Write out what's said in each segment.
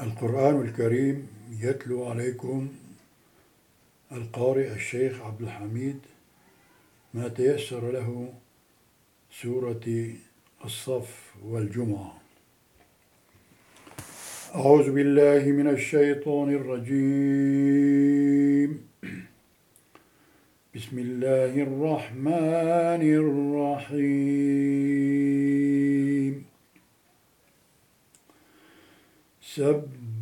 القرآن الكريم يتلو عليكم القارئ الشيخ عبد الحميد ما تيسر له سورة الصف والجمعة. أعوذ بالله من الشيطان الرجيم. بسم الله الرحمن الرحيم.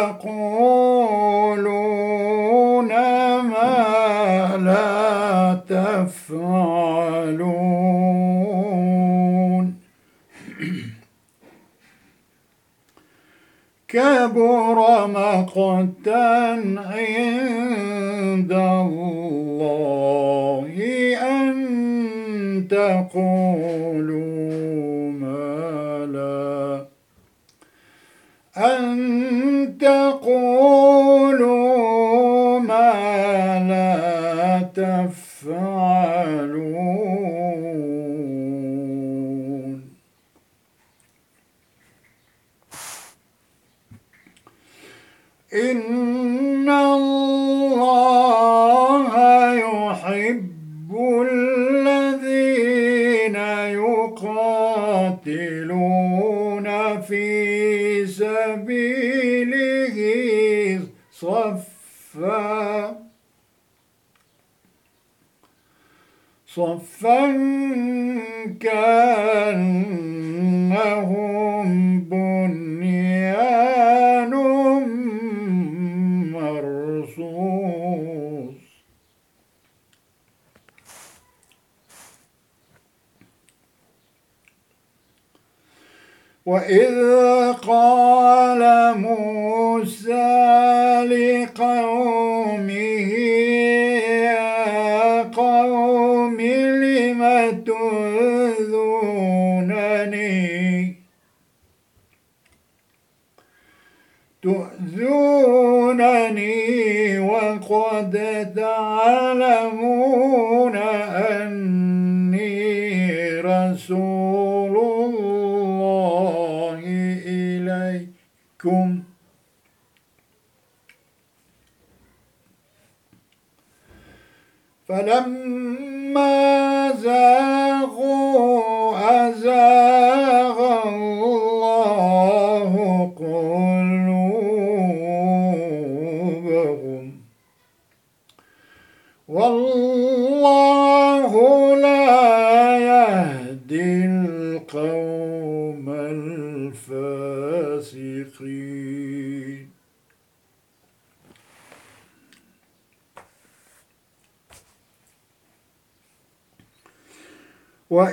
تقولون ما لا تفعلون. كبر مقتا عند الله أن تقولوا أن صفا. صفا كأنهم بنيان مرصوص. وإذ إليكم فلما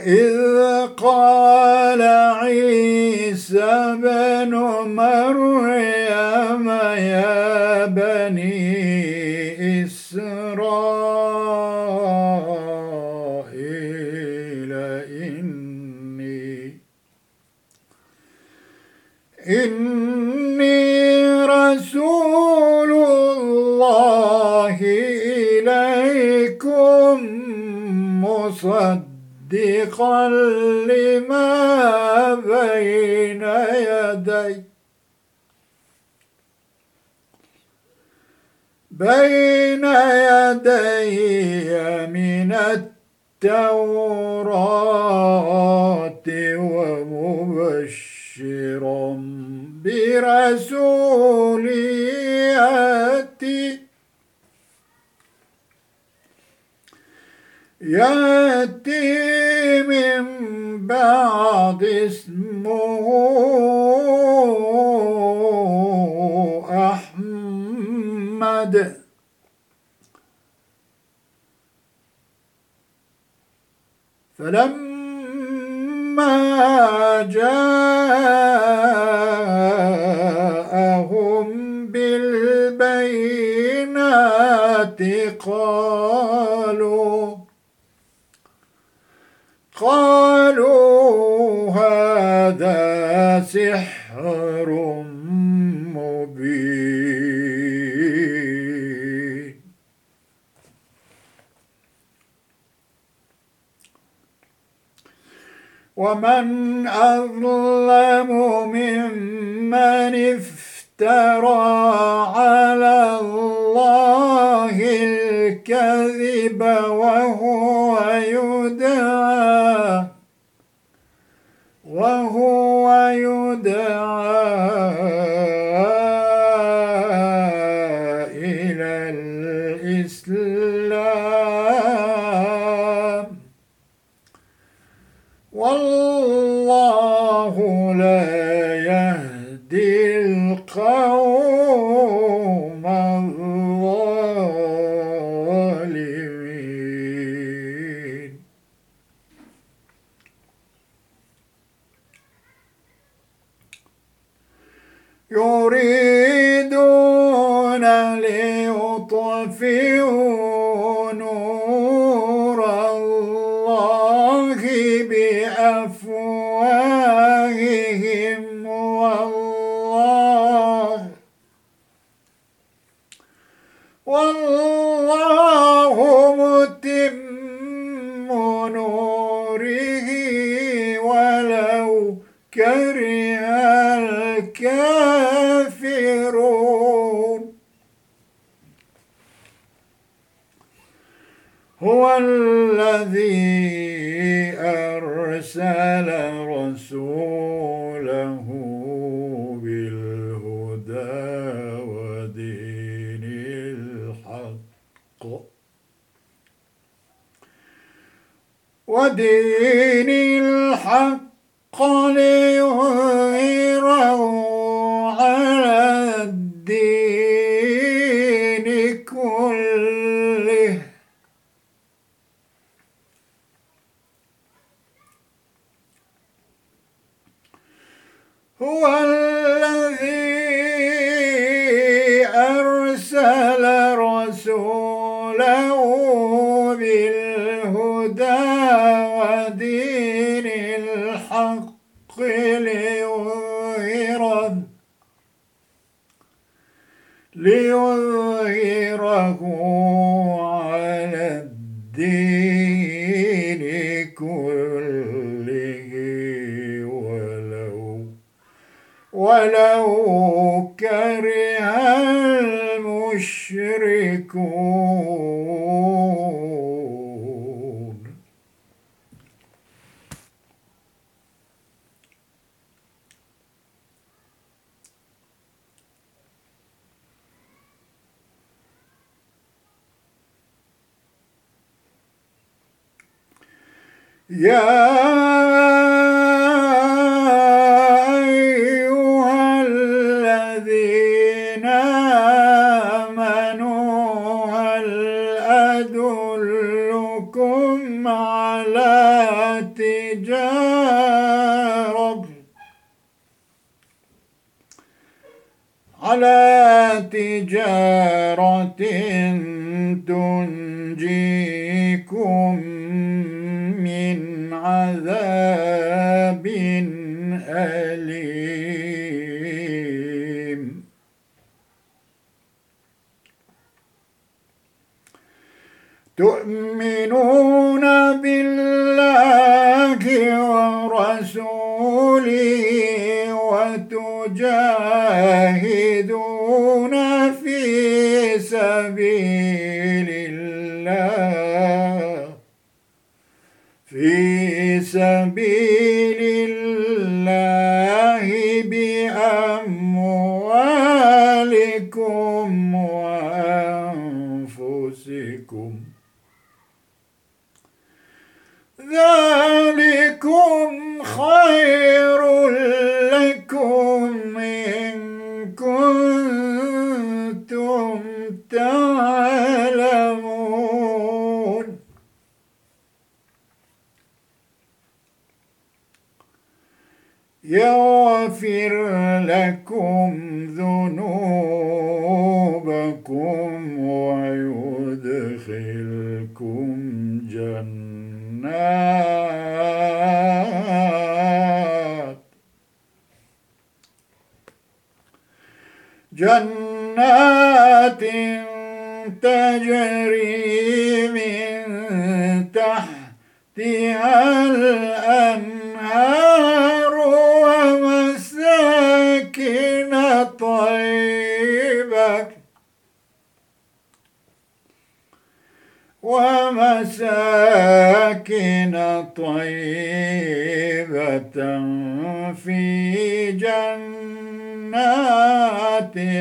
is بين يدي من التوراة ومبشرا برسول يأتي يأتي من بعد اسمه فلما جاءهم بالبينات قالوا قالوا هذا سحر ومن أظلم ممن افترى على الله الكذب وهو يريدون ودين الحق ليظهره ليظهره على الدين كله ولو ولو كره المشركون. يا أيها الذين آمنوا هل أدلكم على تجارة على تجارة تنجيكم من عذاب be تجري من تحتها الأنهار ومساكن طيبة ومساكن طيبة في جنات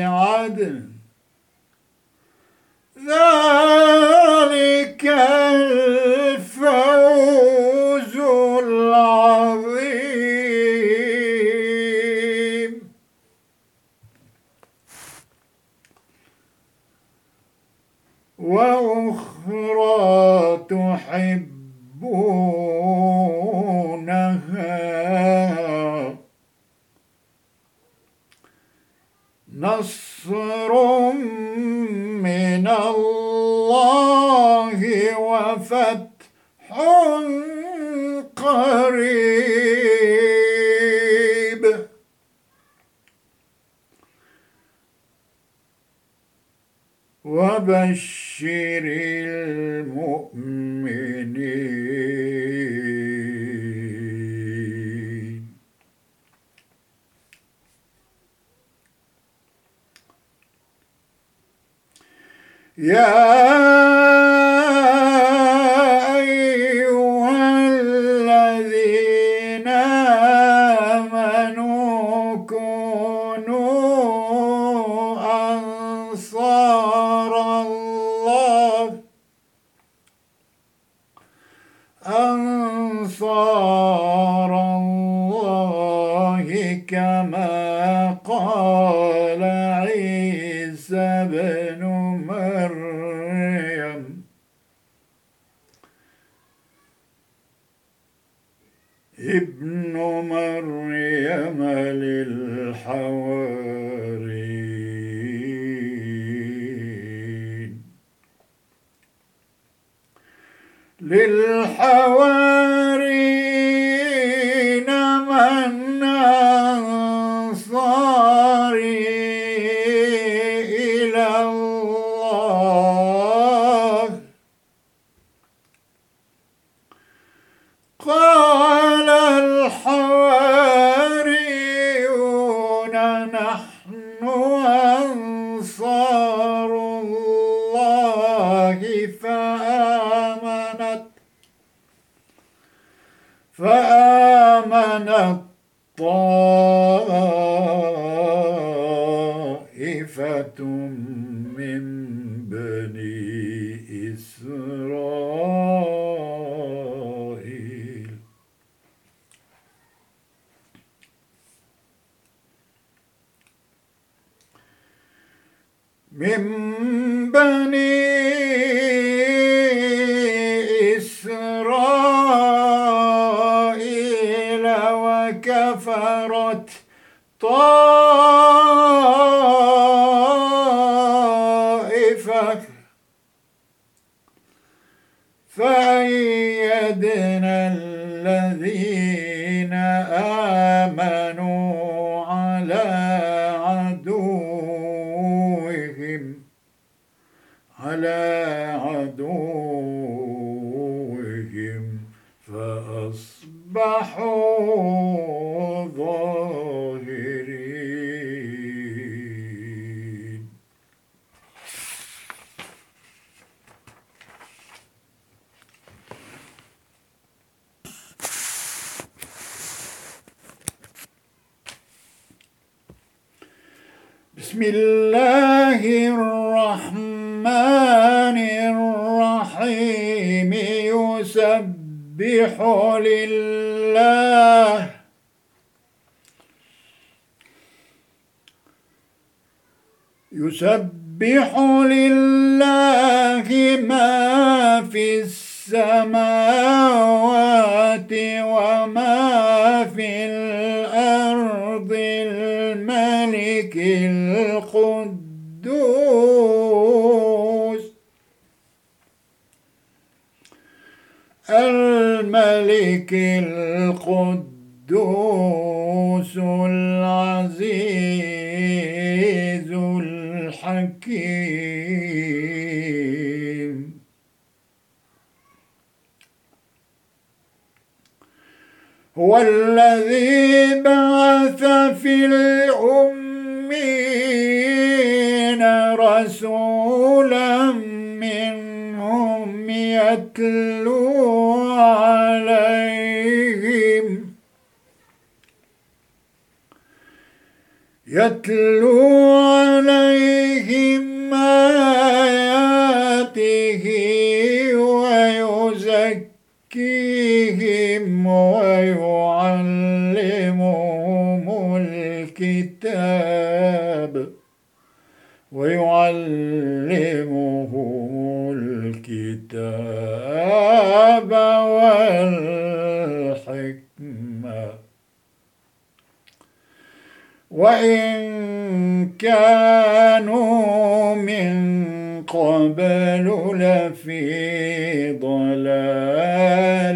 عدن. ذلك Ram. بسم الله الرحمن الرحيم. يسبح لله. يسبح لله ما في السماوات وما الملك القدوس. الملك القدوس العزيز الحكيم. هو الذي بعث في الأمين رسولا منهم يتلو عليهم. يتلو عليهم آياته ويزكيهم ويعلمهم الكتاب ويعلمهم الكتاب والحكمة. وإن كانوا من قبل لفي ضلال.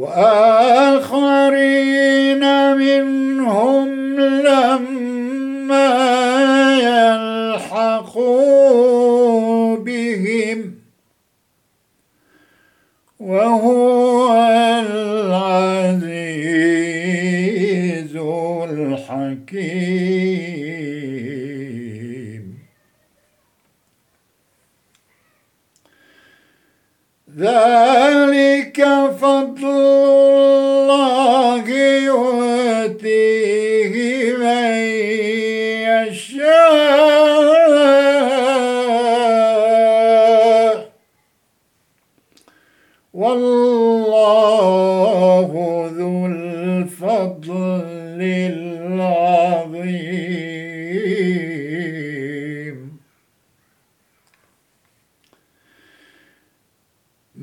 وآخرين منهم لما يلحقوا بهم. وهو العزيز الحكيم. ذلك فضل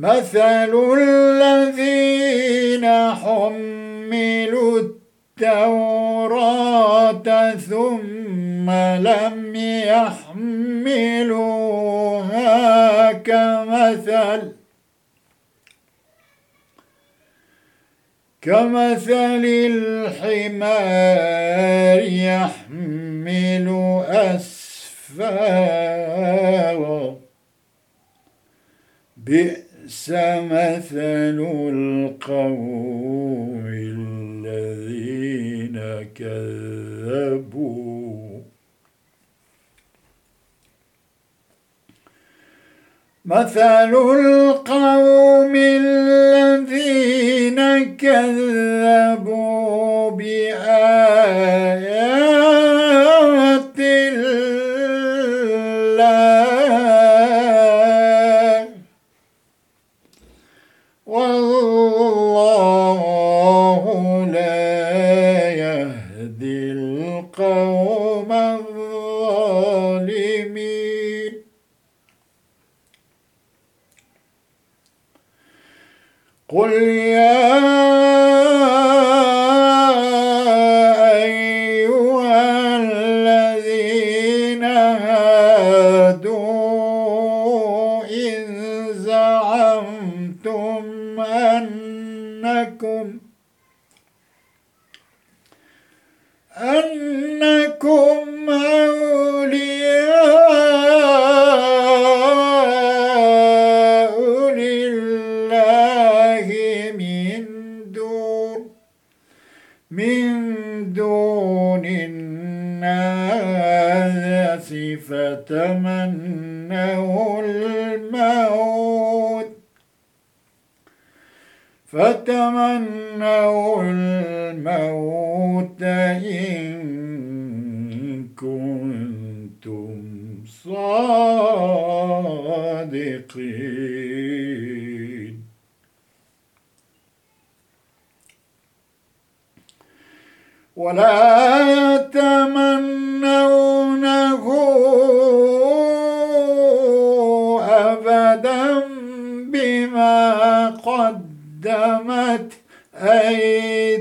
مثل الذين حملوا التوراة ثم لم يحملوها كمثل كمثل الحمار يحمل أسفارا. بئس مثل القوم الذين كذبوا. مثل القوم الذين كذبوا بآيات من دون الناس فتمنوا الموت. فتمنوا الموت إن كنتم صادقين. ولا يتمنونه أبدا بما قدمت أيديهم.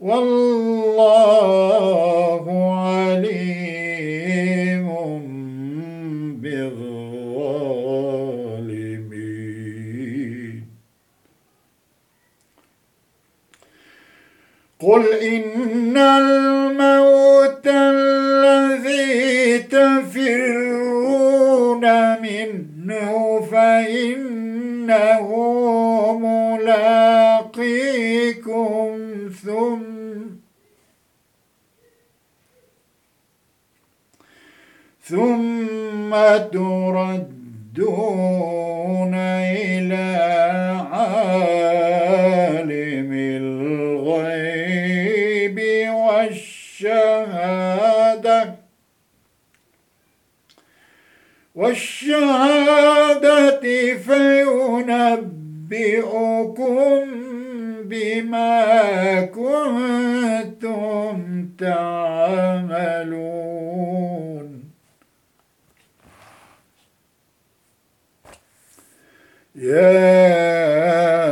والله قل إن الموت الذي تفرون منه فإنه ملاقيكم ثم ثم تردون إلى عالم والشهادة. والشهادة فينبئكم بما كنتم تعملون. يا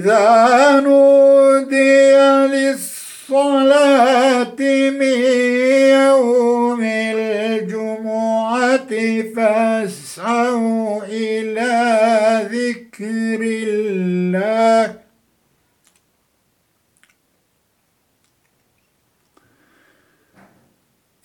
إذا نودي للصلاة من يوم الجمعة فاسعوا إلى ذكر الله.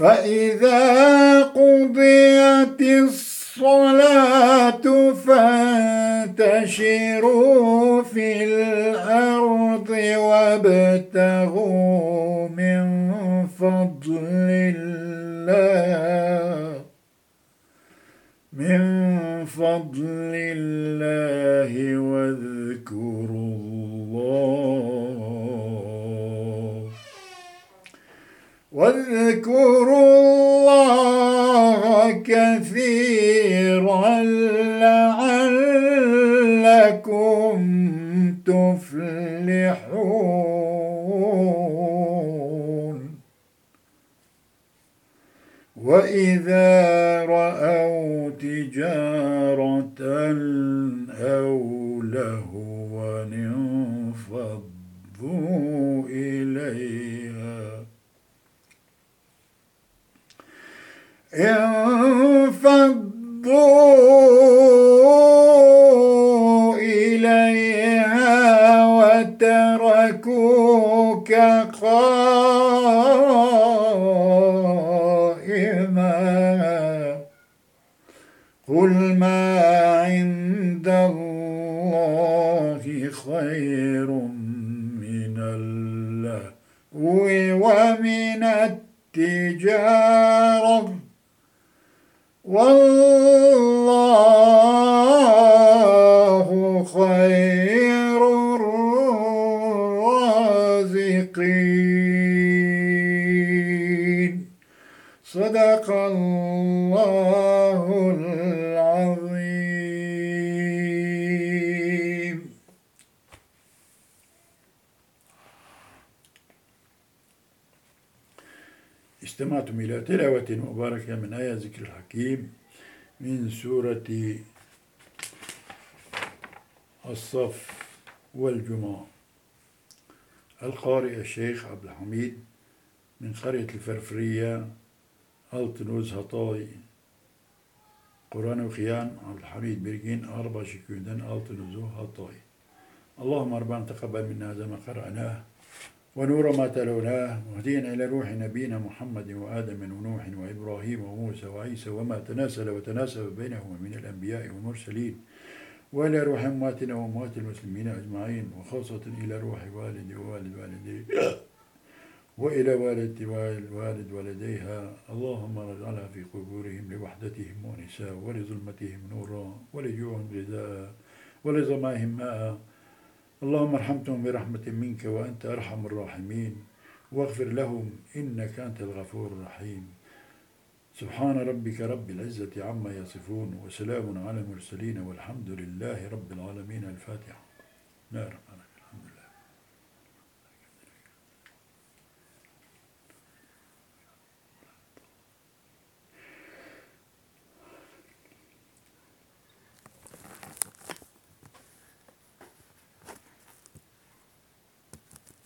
فإذا قضيت الصلاة فانتشروا في الأرض وابتغوا من فضل الله. من فضل الله واذكروا الله كثيرا لعلكم تفلحون. وإذا رأوا تجارة أو لهوا انفضوا إليها انفضوا إليها وتركوك قائما. قل ما عند الله خير من اللهو ومن التجارة. والله استمعتم إلى تلاوة مباركة من آية ذكر الحكيم من سورة الصف والجمعة. القارئ الشيخ عبد الحميد من قرية الفرفرية Altınöz Hatay Kur'an okuyan Abdülhamid Birgin Arbaşı köyünden Altınözü Hatay اللهم ربنا تقبل منا هذا ما قرأناه. ونور ما تلوناه واهدينا إلى روح نبينا محمد وآدم ونوح وإبراهيم وموسى وعيسى وما تناسل وتناسب بينهما من الأنبياء والمرسلين وإلى روح أمواتنا وأموات المسلمين أجمعين وخاصة إلى روح والدي ووالد والدي وإلى والد والد والديها. اللهم اجعلها في قبورهم لوحدتهم ونساء ولظلمتهم نورا ولجوعهم غذاء ولظمائهم ماء اللهم ارحمتهم برحمة منك وأنت أرحم الراحمين. واغفر لهم إنك أنت الغفور الرحيم. سبحان ربك رب العزة عما يصفون وسلام على المرسلين والحمد لله رب العالمين. الفاتحة.